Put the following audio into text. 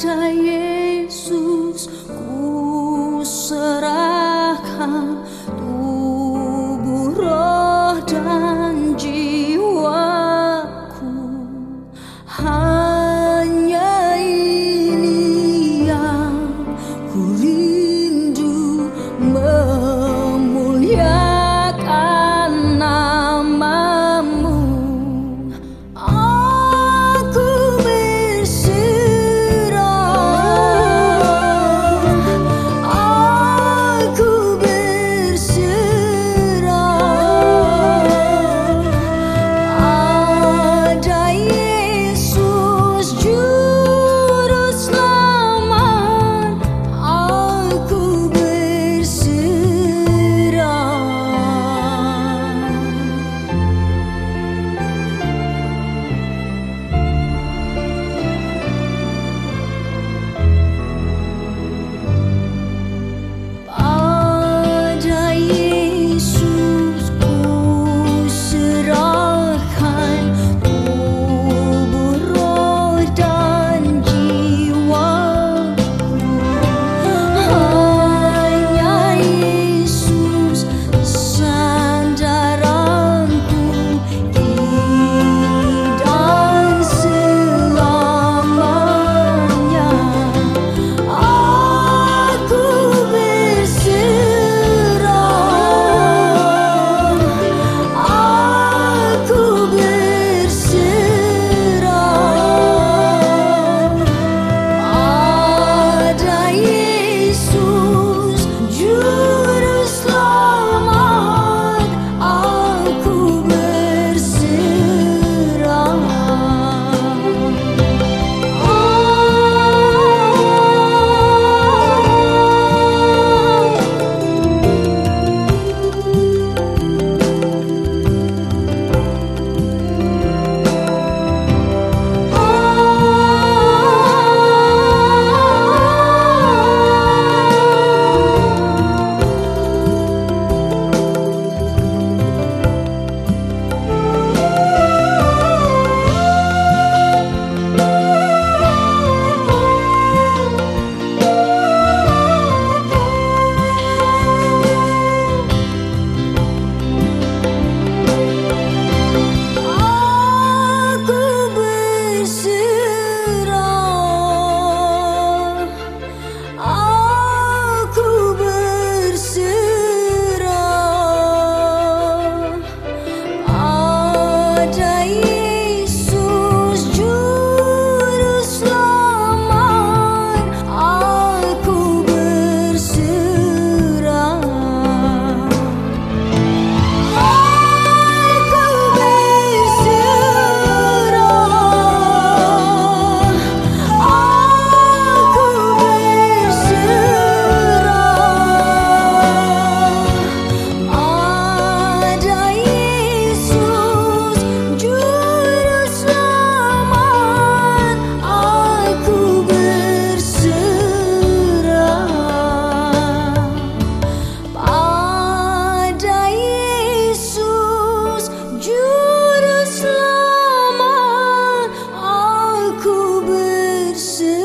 चाहिए 是